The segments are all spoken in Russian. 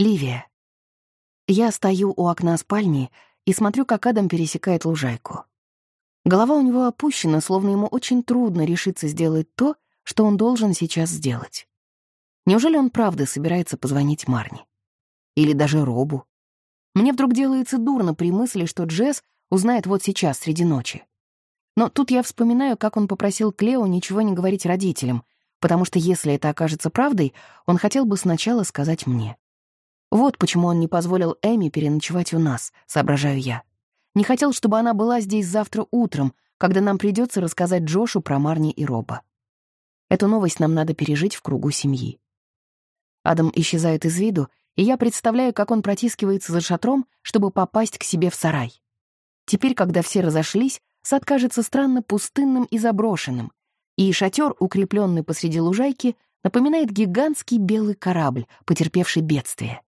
Ливия. Я стою у окна спальни и смотрю, как Адам пересекает лужайку. Голова у него опущена, словно ему очень трудно решиться сделать то, что он должен сейчас сделать. Неужели он правда собирается позвонить Марни? Или даже Робу? Мне вдруг делается дурно при мысли, что Джесс узнает вот сейчас, среди ночи. Но тут я вспоминаю, как он попросил Клео ничего не говорить родителям, потому что если это окажется правдой, он хотел бы сначала сказать мне. Вот почему он не позволил Эми переночевать у нас, соображаю я. Не хотел, чтобы она была здесь завтра утром, когда нам придется рассказать Джошу про Марни и Роба. Эту новость нам надо пережить в кругу семьи. Адам исчезает из виду, и я представляю, как он протискивается за шатром, чтобы попасть к себе в сарай. Теперь, когда все разошлись, сад кажется странно пустынным и заброшенным, и шатер, укрепленный посреди лужайки, напоминает гигантский белый корабль, потерпевший бедствие.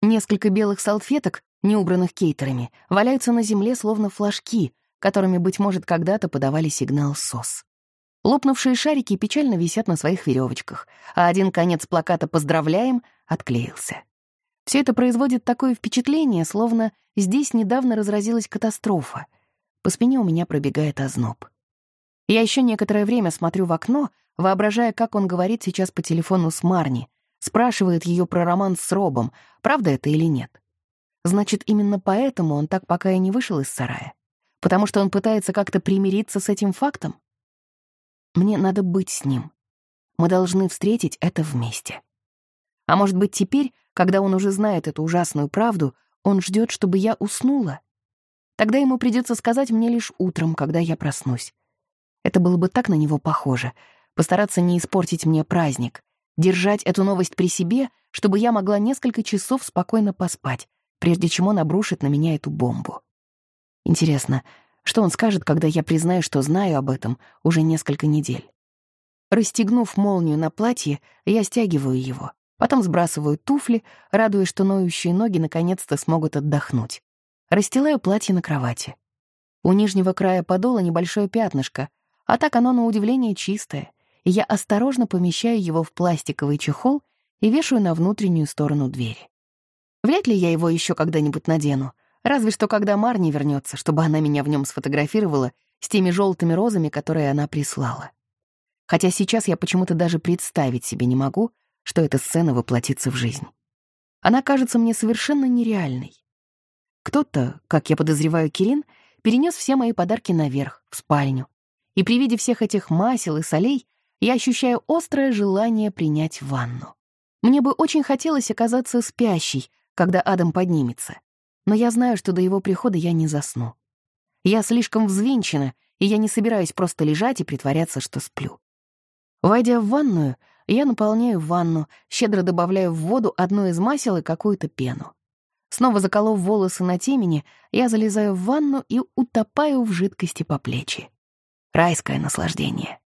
Несколько белых салфеток, не убранных кейтерами, валяются на земле словно флажки, которыми, быть может, когда-то подавали сигнал СОС. Лопнувшие шарики печально висят на своих веревочках, а один конец плаката «Поздравляем» отклеился. Все это производит такое впечатление, словно здесь недавно разразилась катастрофа. По спине у меня пробегает озноб. Я еще некоторое время смотрю в окно, воображая, как он говорит сейчас по телефону с Марни, Спрашивает ее про роман с Робом, правда это или нет. Значит, именно поэтому он так пока и не вышел из сарая. Потому что он пытается как-то примириться с этим фактом? Мне надо быть с ним. Мы должны встретить это вместе. А может быть, теперь, когда он уже знает эту ужасную правду, он ждет, чтобы я уснула? Тогда ему придется сказать мне лишь утром, когда я проснусь. Это было бы так на него похоже. Постараться не испортить мне праздник, держать эту новость при себе, чтобы я могла несколько часов спокойно поспать, прежде чем он обрушит на меня эту бомбу. Интересно, что он скажет, когда я признаю, что знаю об этом уже несколько недель? Расстегнув молнию на платье, я стягиваю его, потом сбрасываю туфли, радуясь, что ноющие ноги наконец-то смогут отдохнуть. Расстилаю платье на кровати. У нижнего края подола небольшое пятнышко, а так оно, на удивление, чистое, и я осторожно помещаю его в пластиковый чехол и вешаю на внутреннюю сторону двери. Вряд ли я его еще когда-нибудь надену, разве что когда Марни вернется, чтобы она меня в нем сфотографировала с теми желтыми розами, которые она прислала. Хотя сейчас я почему-то даже представить себе не могу, что эта сцена воплотится в жизнь. Она кажется мне совершенно нереальной. Кто-то, как я подозреваю Кирин, перенес все мои подарки наверх, в спальню. И при виде всех этих масел и солей я ощущаю острое желание принять ванну. Мне бы очень хотелось оказаться спящей, когда Адам поднимется. Но я знаю, что до его прихода я не засну. Я слишком взвинчена, и я не собираюсь просто лежать и притворяться, что сплю. Войдя в ванную, я наполняю ванну, щедро добавляю в воду одно из масел и какую-то пену. Снова заколов волосы на темени, я залезаю в ванну и утопаю в жидкости по плечи. Райское наслаждение.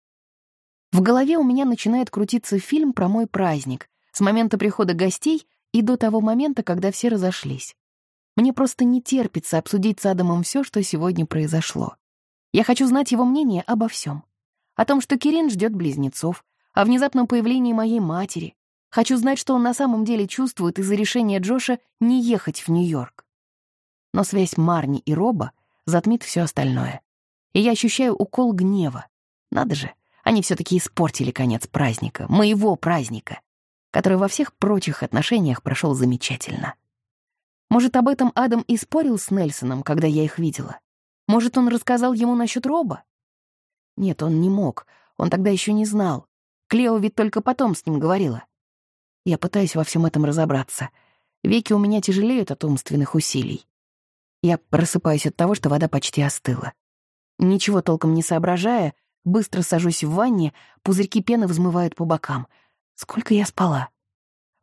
В голове у меня начинает крутиться фильм про мой праздник с момента прихода гостей и до того момента, когда все разошлись. Мне просто не терпится обсудить с Адамом все, что сегодня произошло. Я хочу знать его мнение обо всем. О том, что Кирин ждет близнецов, о внезапном появлении моей матери. Хочу знать, что он на самом деле чувствует из-за решения Джоша не ехать в Нью-Йорк. Но связь Марни и Роба затмит все остальное. И я ощущаю укол гнева. Надо же, они все-таки испортили конец праздника, моего праздника, который во всех прочих отношениях прошел замечательно. Может, об этом Адам и спорил с Нельсоном, когда я их видела? Может, он рассказал ему насчет Роба? Нет, он не мог, он тогда еще не знал. Клео ведь только потом с ним говорила. Я пытаюсь во всем этом разобраться. Веки у меня тяжелеют от умственных усилий. Я просыпаюсь от того, что вода почти остыла. Ничего толком не соображая, Быстро сажусь в ванне, пузырьки пены взмывают по бокам. Сколько я спала?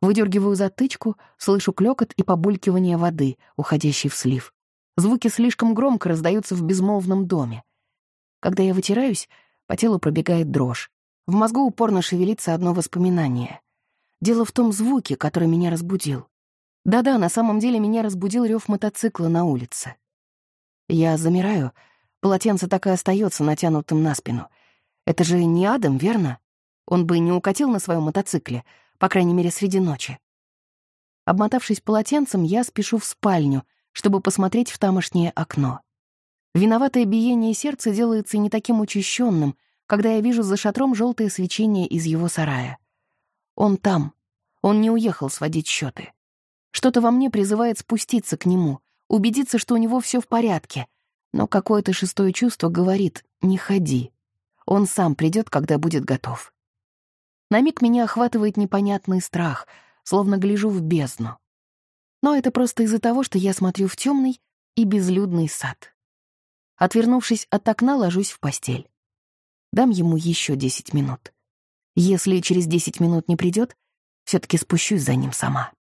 Выдергиваю затычку, слышу клёкот и побулькивание воды, уходящей в слив. Звуки слишком громко раздаются в безмолвном доме. Когда я вытираюсь, по телу пробегает дрожь. В мозгу упорно шевелится одно воспоминание. Дело в том звуке, который меня разбудил. Да-да, на самом деле меня разбудил рев мотоцикла на улице. Я замираю, Полотенце так и остается натянутым на спину. Это же не Адам, верно? Он бы не укатил на своем мотоцикле, по крайней мере, среди ночи. Обмотавшись полотенцем, я спешу в спальню, чтобы посмотреть в тамошнее окно. Виноватое биение сердца делается не таким учащенным, когда я вижу за шатром желтое свечение из его сарая. Он там. Он не уехал сводить счеты. Что-то во мне призывает спуститься к нему, убедиться, что у него все в порядке. Но какое-то шестое чувство говорит «не ходи». Он сам придет, когда будет готов. На миг меня охватывает непонятный страх, словно гляжу в бездну. Но это просто из-за того, что я смотрю в темный и безлюдный сад. Отвернувшись от окна, ложусь в постель. Дам ему еще десять минут. Если через десять минут не придет, все таки спущусь за ним сама.